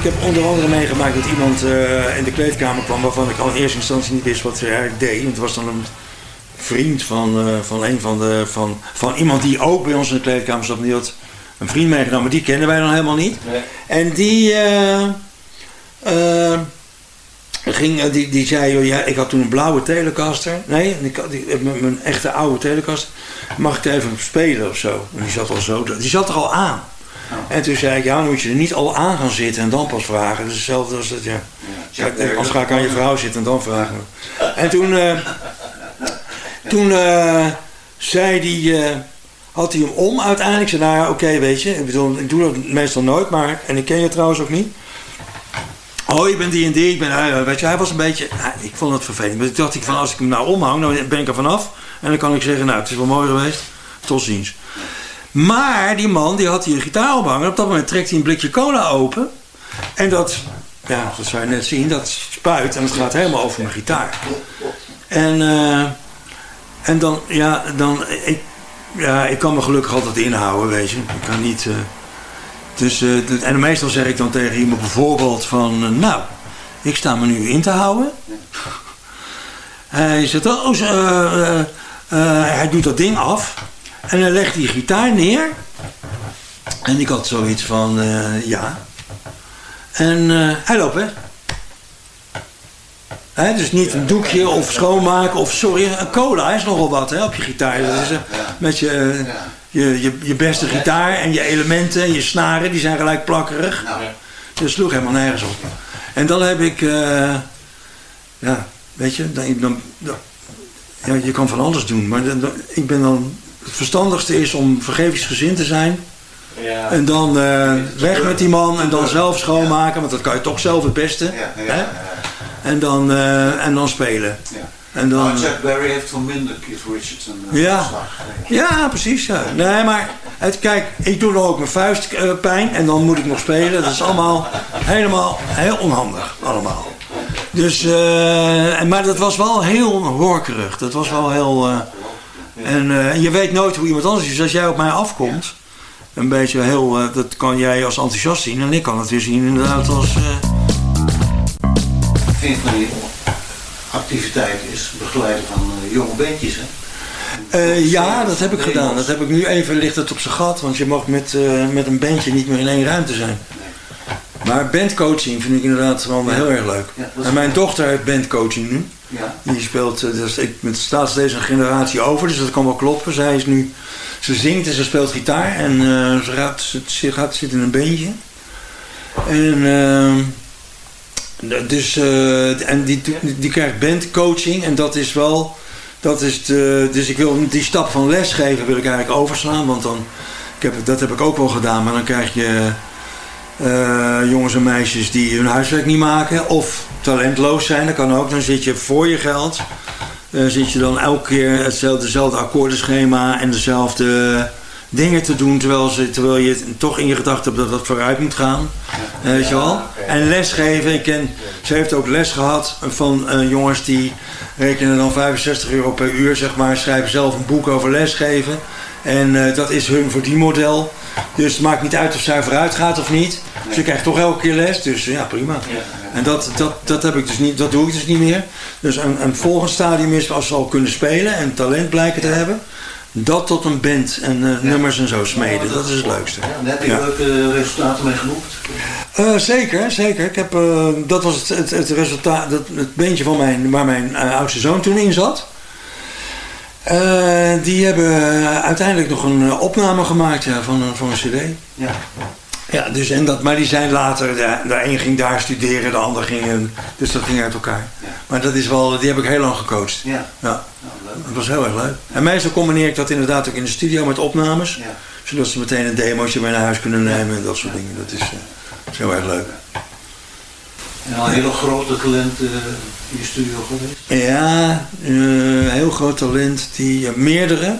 Ik heb, onder andere meegemaakt dat iemand eh, in de kleedkamer kwam waarvan ik al in eerste instantie niet wist wat hij eigenlijk deed. Want het was dan een vriend van, eh, van een van de. Van, van iemand die ook bij ons in de kleedkamer zat. Die had een vriend meegenomen, maar die kennen wij dan helemaal niet. En die. eh, ging, die, die zei, joh, ja, ik had toen een blauwe Telecaster. Nee, ik had die, mijn, mijn echte oude Telecaster. Mag ik er even op spelen of zo? En die zat al zo, die zat er al aan. En toen zei ik, ja, dan moet je er niet al aan gaan zitten en dan pas vragen. Dus hetzelfde als dat, ja. ja als ga ik aan je vrouw zitten en dan vragen. En toen, eh, toen eh, zei die, eh, had hij hem om uiteindelijk. Zei, nou ja, oké, weet je. Ik bedoel, ik doe dat meestal nooit, maar, en ik ken je trouwens ook niet. Oh, je bent die en die. Ik ben, weet je, hij was een beetje, ik vond het vervelend. Maar ik dacht ik van, als ik hem nou omhang, dan ben ik er vanaf. En dan kan ik zeggen, nou, het is wel mooi geweest. Tot ziens. Maar die man, die had hier een gitaar ophangen. Op dat moment trekt hij een blikje cola open. En dat, ja, dat zou net zien, dat spuit en het gaat helemaal over mijn gitaar. En, eh, en dan, ja, dan, ik, ja, ik kan me gelukkig altijd inhouden, weet je. Ik kan niet... eh, dus, eh, en meestal zeg ik dan tegen iemand bijvoorbeeld van... nou, ik sta me nu in te houden. Hij zegt, oh, hij doet dat ding af. En hij legt die gitaar neer. En ik had zoiets van, eh, ja. En eh, hij loopt weg. Hè, dus niet een doekje of schoonmaken of sorry, een cola is nogal wat hè, op je gitaar. Eh, met je, je, je, je beste gitaar en je elementen en je snaren, die zijn gelijk plakkerig. Dus het sloeg helemaal nergens op. En dan heb ik, eh, ja, weet je, dan, dan, dan- ja, je kan van alles doen. Maar dan, dan- ik ben dan, het verstandigste is om vergevingsgezind te zijn. Ja. En dan eh, weg met die man en dan zelf schoonmaken, want dat kan je toch zelf het beste. hè? En, dan, eh, en dan spelen. En dan, Nou, Jack Berry heeft voor minder Keith Richards een eh, Ja. ja, precies. Ja. Nee, maar het, kijk, ik doe dan ook mijn vuist pijn en dan moet ik nog spelen. Dat is allemaal helemaal heel onhandig. Allemaal. Dus, maar dat was wel heel horkerig. Dat was wel heel... en eh, je weet nooit hoe iemand anders is. Als jij op mij afkomt, een beetje heel... eh, dat kan jij als enthousiast zien. En ik kan het weer zien inderdaad als... eh, Een van die activiteiten is begeleiden van jonge bandjes. Hè? Ja, dat heb ik gedaan. Dat heb ik nu even ligt het op zijn gat, want je mag met, met een bandje niet meer in één ruimte zijn. Maar bandcoaching vind ik inderdaad wel heel erg leuk. En mijn dochter heeft bandcoaching nu. Ja. Die speelt, eh, dus ik, het staat steeds een generatie over, dus dat kan wel kloppen. Zij is nu, ze zingt en ze speelt gitaar en eh, ze, gaat, ze, gaat zitten in een bandje. En, ehm, dus, eh, en die, die, die krijgt bandcoaching en dat is wel, dat is de, dus ik wil die stap van lesgeven wil ik eigenlijk overslaan, want dan, ik heb, dat heb ik ook wel gedaan, maar dan krijg je jongens en meisjes die hun huiswerk niet maken of talentloos zijn, dat kan ook. Dan zit je voor je geld, eh, zit je dan elke keer hetzelfde, akkoordenschema en dezelfde dingen te doen, terwijl, ze, terwijl je toch in je gedachten hebt dat dat vooruit moet gaan. Eh, weet je wel? En lesgeven, ik ken, ze heeft ook les gehad van eh, jongens die rekenen dan 65 euro per uur, zeg maar, schrijven zelf een boek over lesgeven. En eh, dat is hun verdienmodel. Dus het maakt niet uit of zij vooruit gaat of niet. Ze krijgt toch elke keer les, dus ja, prima. En dat, dat, dat, heb ik dus niet, dat doe ik dus niet meer. Dus een, een volgend stadium is als ze al kunnen spelen en talent blijken te hebben. Dat tot een band en eh, nummers en zo smeden. Dat is het leukste. Ja, daar heb je Ja. leuke resultaten mee geboekt. Eh, zeker, zeker. Ik heb, dat was het, het, het resultaat, dat, het beentje van mijn, waar mijn oudste zoon toen in zat. Eh, die hebben uiteindelijk nog een eh, opname gemaakt ja, van, een- van een cd. Ja. Ja, dus en dat, maar die zijn later, de, de een ging daar studeren, de ander ging, een- dus dat ging uit elkaar. Maar dat is wel, die heb ik heel lang gecoacht. Ja. Ja. Dat was heel erg leuk. En meestal combineer ik dat inderdaad ook in de studio met opnames. Ja. Zodat ze meteen een demootje mee naar huis kunnen nemen en dat soort dingen. Dat is, dat is heel erg leuk. En al hele grote talenten eh, in je studio geweest. Ja, eh, heel groot talent. Die, meerdere.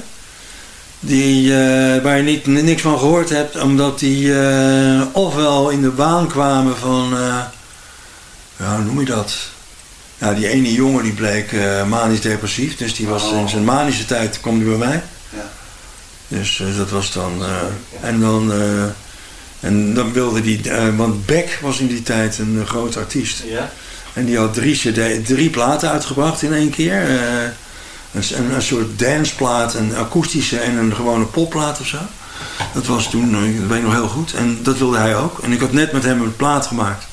Die, eh, waar je niet, niks van gehoord hebt. Omdat die ofwel in de waan kwamen van... ja, hoe noem je dat? Nou, die ene jongen die bleek manisch depressief. Dus die was in zijn manische tijd, kwam die bij mij. Ja. Dus dat was dan... en dan... en dan wilde die... eh, want Beck was in die tijd een eh, groot artiest. Ja. En die had drie, CD, drie platen uitgebracht in één keer. eh, een, een, soort danceplaat, een akoestische en een gewone popplaat of zo. Dat was toen, dat weet ik nog heel goed. En dat wilde hij ook. En ik had net met hem een plaat gemaakt.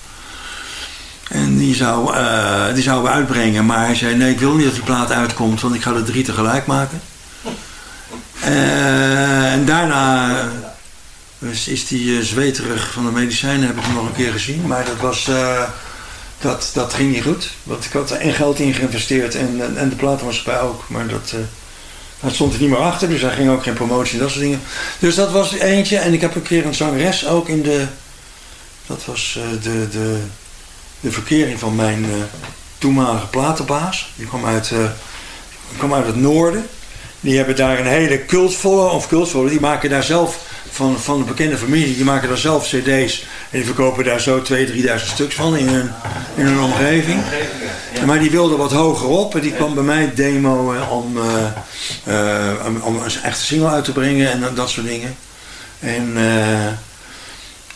En die zou, eh, die zouden we uitbrengen. Maar hij zei, nee, ik wil niet dat die plaat uitkomt, want ik ga er drie tegelijk maken. En daarna dus is die eh, zweterig van de medicijnen, heb ik hem nog een keer gezien. Maar dat was, eh, dat, dat ging niet goed. Want ik had er en geld in geïnvesteerd en, en, en de platenmaatschappij ook. Maar dat, dat stond er niet meer achter, dus hij ging ook geen promotie en dat soort dingen. Dus dat was eentje. En ik heb een keer een zangeres ook in de... Dat was eh, de, de, de verkering van mijn toenmalige platenbaas. Die kwam uit, die kwam uit het noorden. Die hebben daar een hele cultvolle, of cultvolle, die maken daar zelf van, van een bekende familie, die maken daar zelf cd's. En die verkopen daar zo 2.000, 3.000 stuks van in hun, in hun omgeving. Maar die wilde wat hoger op en die kwam bij mij demoen om, eh, eh, om, om een echte single uit te brengen en dat soort dingen. En eh,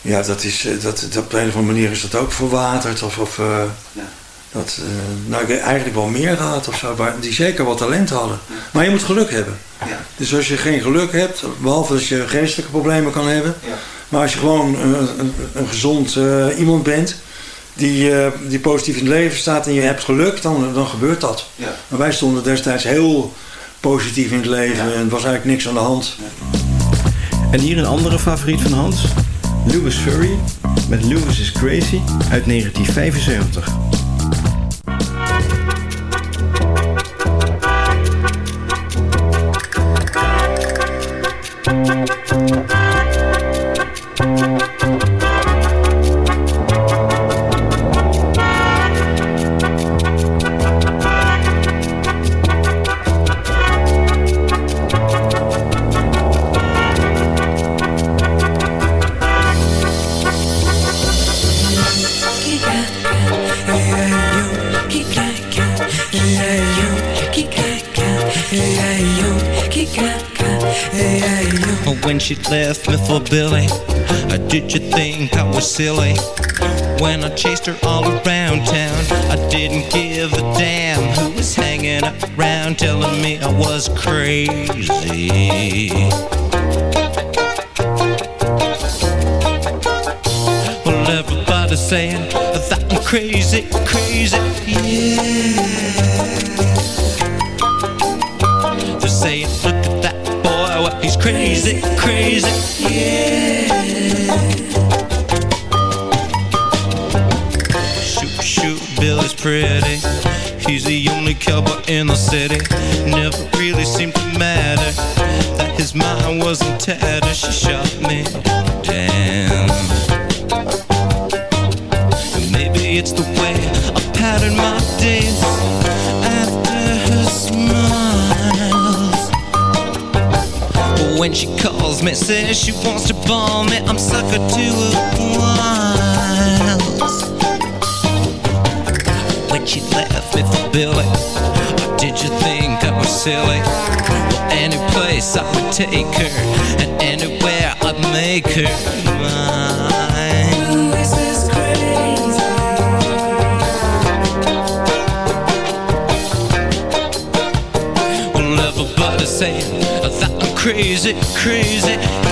ja, dat is, eh, dat, dat, op een of andere manier is dat ook verwaterd. Of, of eh, dat, eh, nou, eigenlijk wel meer gehad of zo, maar die zeker wat talent hadden. Maar je moet geluk hebben. Dus als je geen geluk hebt, behalve dat je geestelijke problemen kan hebben, maar als je gewoon een, een, een gezond eh, iemand bent, die, eh, die positief in het leven staat en je hebt geluk, dan, dan gebeurt dat. Ja. Maar wij stonden destijds heel positief in het leven en er was eigenlijk niks aan de hand. En hier een andere favoriet van Hans. Louis Furry met Louis is Crazy uit 1975. She left me for Billy, uh, did you think I was silly? When I chased her all around town, I didn't give a damn who was hanging around telling me I was crazy. Well, everybody's saying that I'm crazy, crazy, yeah. They're saying, he's crazy, crazy, yeah. Shoot, shoot, Billy's pretty. He's the only cowboy in the city. Never really seemed to matter that his mind wasn't tatters. She shot me But when she calls me, says she wants to ball me, I'm sucker to her wiles. When she left me for Billy, did you think I was silly? Well, any place I would take her, and anywhere I'd make her mine. Crazy, crazy,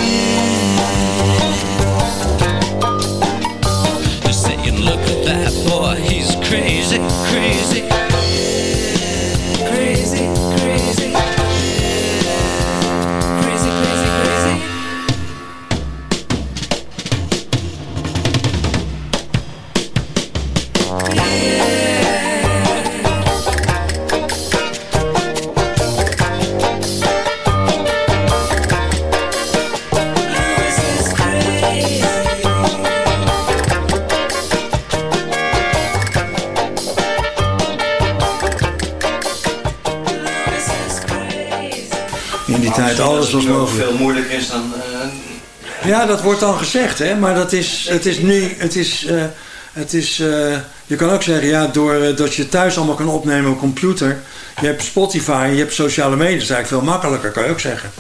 was mogelijk. veel moeilijker is dan... eh, Ja, dat wordt dan gezegd, hè? maar dat is, het is nu, het is, eh, het is eh, je kan ook zeggen, ja, doordat dat je thuis allemaal kan opnemen op computer, je hebt Spotify, je hebt sociale media, dat is eigenlijk veel makkelijker, kan je ook zeggen.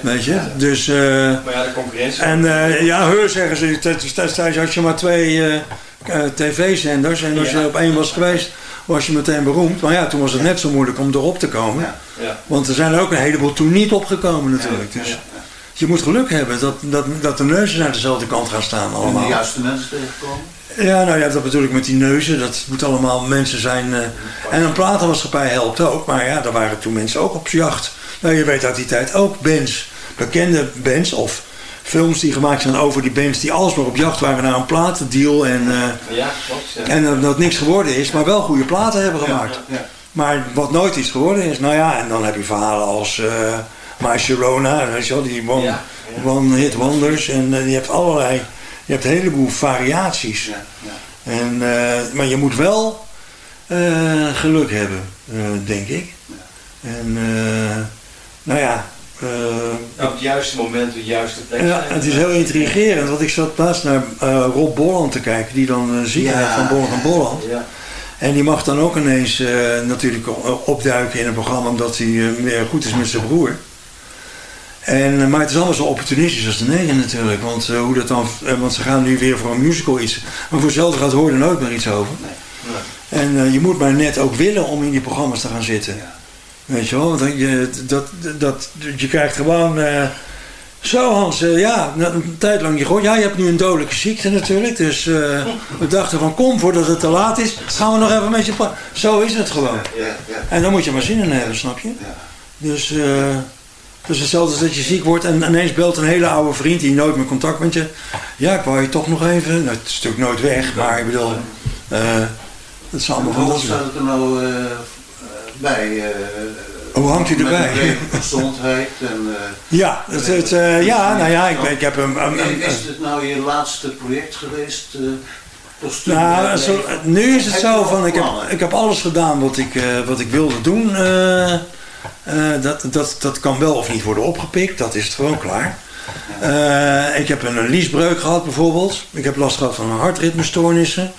Weet je? Dus, Maar ja, de concurrentie. en eh, ja, heur zeggen ze, destijds had je maar twee tv-zenders en als je Ja. op één was geweest, was je meteen beroemd. Maar ja, toen was het net zo moeilijk om erop te komen. Ja. Want er zijn er ook een heleboel toen niet opgekomen natuurlijk. Dus je moet geluk hebben dat, dat, dat de neuzen aan dezelfde kant gaan staan En allemaal. de juiste mensen tegenkomen. Ja, nou ja, dat bedoel ik met die neuzen. Dat moet allemaal mensen zijn. eh, en een platenmaatschappij helpt ook. Maar ja, daar waren toen mensen ook op jacht. Nou, je weet uit die tijd ook bands, bekende bands of films die gemaakt zijn over die bands die alsmaar op jacht waren naar een platendeal. En, eh, Ja, klopt. Ja. en dat, niks geworden is, maar wel goede platen hebben gemaakt. Ja. Maar wat nooit iets geworden is, nou ja, en dan heb je verhalen als eh My Sharona, weet je wel, die one, hit wonders. En eh, je hebt allerlei, je hebt een heleboel variaties. En, maar je moet wel geluk hebben, denk ik. En nou ja, op het juiste moment, op de juiste plek ja, het is heel intrigerend, want ik zat laatst naar eh, Rob Bolland te kijken, die dan uh, ziekenhuis Ja, van Bolland en Bolland. Ja. En die mag dan ook ineens eh, natuurlijk opduiken in een programma omdat hij eh, weer goed is met zijn broer. En, eh, maar het is allemaal zo opportunistisch als de negen natuurlijk. Want, eh, hoe dat dan, eh, want ze gaan nu weer voor een musical iets. Maar voor hetzelfde gaat hoor er nooit meer iets over. En eh, je moet maar net ook willen om in die programma's te gaan zitten. Weet je wel, je, dat, dat, je krijgt gewoon... eh, zo Hans, eh, ja, een tijd lang je gehoord. Ja, je hebt nu een dodelijke ziekte natuurlijk. Dus eh, we dachten van kom, voordat het te laat is, gaan we nog even met je praten. Zo is het gewoon. Ja, ja. En dan moet je maar zin in hebben, snap je? Dus, eh dus hetzelfde als dat je ziek wordt en ineens belt een hele oude vriend die nooit meer contact met je. Ja, ik wou je toch nog even. Nou, het is natuurlijk nooit weg, maar ik bedoel, eh dat is allemaal van dat staat het er nou bij? eh, Hoe hangt met erbij? gezondheid en... eh, Ja, het, het, eh, ja, nou ja, ik, ik heb een, een- Is dit nou je laatste project geweest? Nou, zo, nu is het zo van, ik heb, ik heb alles gedaan wat ik, wat ik wilde doen. Dat, dat, dat kan wel of niet worden opgepikt, dat is het gewoon klaar. Ik heb een liesbreuk gehad bijvoorbeeld. Ik heb last gehad van hartritmestoornissen.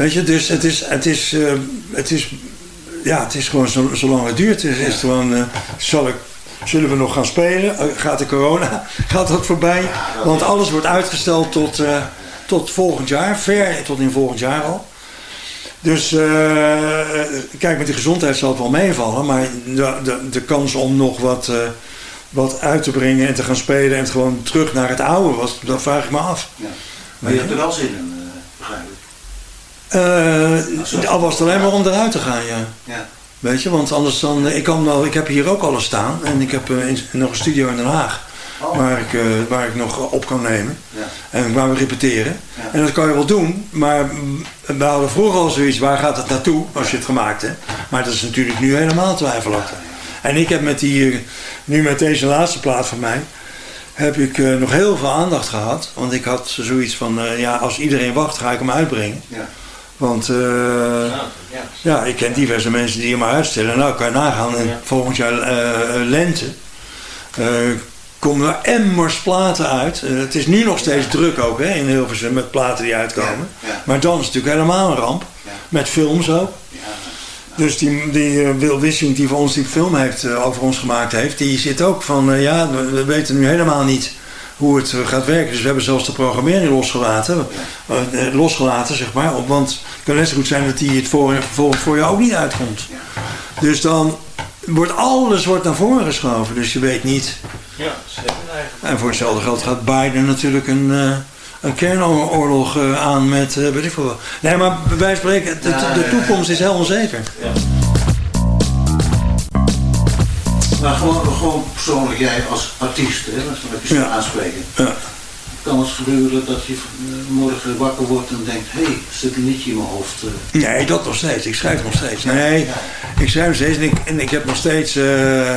Weet je, dus het is, het is, eh, het is, ja, het is gewoon zo, zolang het duurt. Het is, gewoon, eh, zal ik, zullen we nog gaan spelen? Eh, gaat de corona, [LAUGHS] gaat dat voorbij? Want alles wordt uitgesteld tot, tot volgend jaar, ver tot in volgend jaar al. Dus kijk, met die gezondheid zal het wel meevallen, maar de, de, de kans om nog wat, wat uit te brengen en te gaan spelen en gewoon terug naar het oude was, dat vraag ik me af. Ja. Maar je hebt er wel zin in, begrijp ik. Eh, al was het alleen maar om eruit te gaan, ja. Ja. Weet je, want anders dan, ik, kan wel, ik heb hier ook alles staan en ik heb eh, nog een studio in Den Haag. Oh. Waar, ik, eh, waar ik nog op kan nemen. Ja. En waar we repeteren. Ja. En dat kan je wel doen, maar we hadden vroeger al zoiets, waar gaat het naartoe als je het gemaakt hebt? Maar dat is natuurlijk nu helemaal twijfelachtig. En ik heb met die, eh, nu met deze laatste plaat van mij, heb ik eh, nog heel veel aandacht gehad. Want ik had zoiets van, eh, ja, als iedereen wacht, ga ik hem uitbrengen. Ja. Want eh, ja. ja, ik ken diverse mensen die hem maar uitstellen. Nou, kan je nagaan. En volgend jaar eh, lente eh, komen er emmers platen uit. Eh, het is nu nog steeds druk ook hè, in Hilversum met platen die uitkomen. Maar dan is het natuurlijk helemaal een ramp. Met films ook. Dus die, die eh, Wil Wissing die voor ons die film heeft, eh, over ons gemaakt heeft, die zit ook van, eh, ja, we weten nu helemaal niet hoe het eh, gaat werken. Dus we hebben zelfs de programmering losgelaten, eh, eh, losgelaten zeg maar. Want het kan net zo goed zijn dat die het voor, voor, voor jou ook niet uitkomt. Dus dan wordt alles wordt naar voren geschoven, dus je weet niet. Ja, zeker. En voor hetzelfde geld gaat Biden natuurlijk een, een kernoorlog aan met, weet ik veel. Nee, maar van spreken, de, Ja, de ja, toekomst is heel onzeker. Maar gewoon, gewoon persoonlijk, jij als artiest, hè, dat je zo aanspreken. Ja. Kan het gebeuren dat je eh, morgen wakker wordt en denkt, hé, hey, zit een liedje in mijn hoofd? eh? Nee, dat nog steeds. Ik schrijf nog steeds. Nee, ik schrijf nog steeds en ik, en ik heb nog steeds... eh,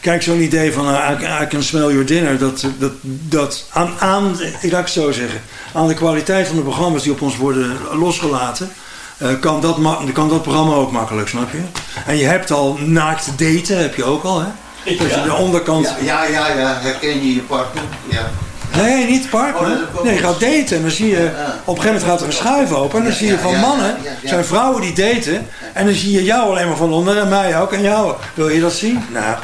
kijk, zo'n idee van uh, I, I can smell your dinner, dat, dat, dat aan, aan, ik laat het zo zeggen, aan de kwaliteit van de programma's die op ons worden losgelaten, kan, dat kan dat programma ook makkelijk, snap je? En je hebt al naakt daten, heb je ook al, hè? Dat je de onderkant... Ja, ja, ja, ja, herken je je partner? Ja. Nee, niet Oh, partner. ook Nee, je gaat daten en dan zie je, op een gegeven moment gaat er een schuif open en dan zie je van mannen, zijn vrouwen die daten en dan zie je jou alleen maar van onder en mij ook en jou. Wil je dat zien? Nou,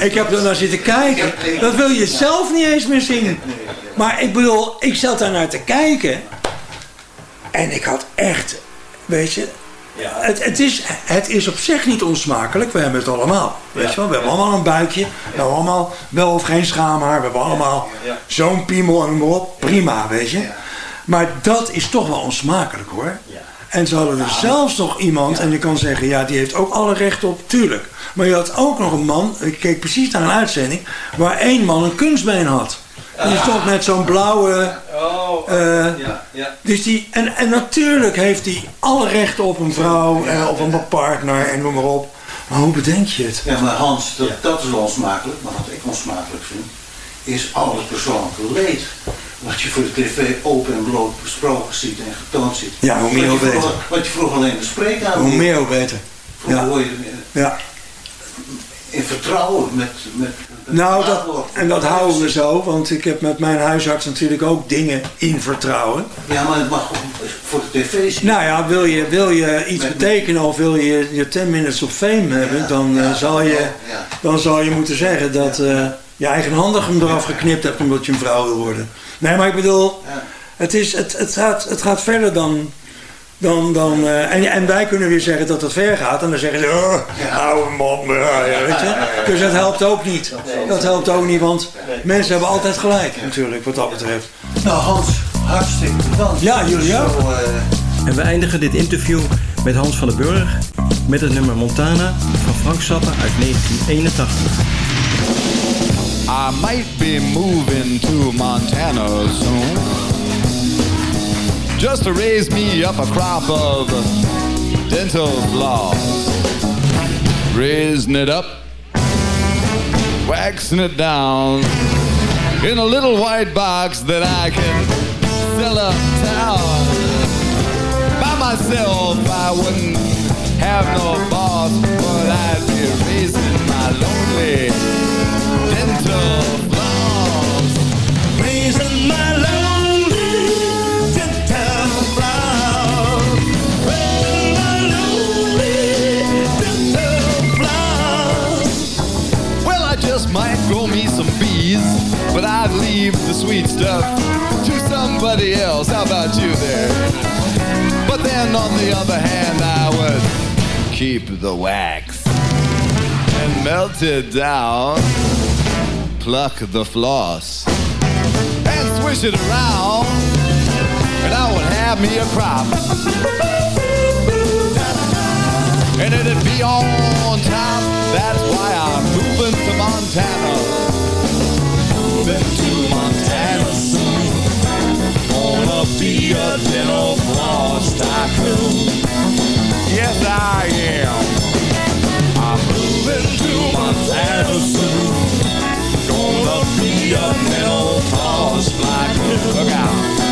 ik heb er naar zitten kijken. Dat wil je zelf niet eens meer zien. Maar ik bedoel, ik zat daar naar te kijken en ik had echt, weet je, Het, het, is, het is op zich niet onsmakelijk. We hebben het allemaal. Weet je wel? We hebben allemaal een buikje. We hebben allemaal wel of geen schaamhaar. We hebben allemaal zo'n piemel en op. Prima, weet je. Maar dat is toch wel onsmakelijk hoor. En ze hadden er zelfs nog iemand, en je kan zeggen, ja, die heeft ook alle rechten op, tuurlijk. Maar je had ook nog een man, ik keek precies naar een uitzending, waar één man een kunstbeen had. Die stond met zo'n blauwe. Eh, Dus die, en, en natuurlijk heeft hij alle rechten op een vrouw, eh, op een partner en noem maar op. Maar hoe bedenk je het? Ja, maar Hans, dat, dat is wel onsmakelijk. Maar wat ik onsmakelijk vind, is al het persoonlijke leed. Wat je voor de tv open en bloot besproken ziet en getoond ziet. Ja, hoe meer, hoe beter. Wat je vroeger alleen de spreekkamer Hoe meer, hoe beter. Vroeger Ja. hoor je Ja. in vertrouwen met, met Nou, dat, en dat houden we zo, want ik heb met mijn huisarts natuurlijk ook dingen in vertrouwen. Ja, maar het mag voor de tv zien. Nou ja, wil je, wil je iets betekenen of wil je je 10 minutes of fame hebben, dan, eh, zal je, dan zal je moeten zeggen dat eh, je eigenhandig hem eraf geknipt hebt omdat je een vrouw wil worden. Nee, maar ik bedoel, het, is, het, het, gaat, het gaat verder dan... dan, dan eh, en, en wij kunnen weer zeggen dat het ver gaat en dan zeggen ze, oh, oude man, ja, ja, weet je. Dus dat helpt ook niet. Dat helpt ook niet, want mensen hebben altijd gelijk natuurlijk wat dat betreft. Nou Hans, hartstikke bedankt. Ja, jullie ook. Zo, eh, En we eindigen dit interview met Hans van den Burg met het nummer Montana van Frank Zappa uit 1981. I might be moving to Montana soon. Just to raise me up a crop of dental floss. Raising it up, waxing it down in a little white box that I can sell uptown. By myself, I wouldn't have no boss, but I'd be raising my lonely leave the sweet stuff to somebody else. How about you there? But then on the other hand, I would keep the wax and melt it down, pluck the floss, and swish it around, and I would have me a crop. And it'd be all on top. That's why I'm moving to Montana. A dental floss tycoon. Yes, I am. I'm moving to Montana soon. Gonna be a dental floss tycoon. Look out.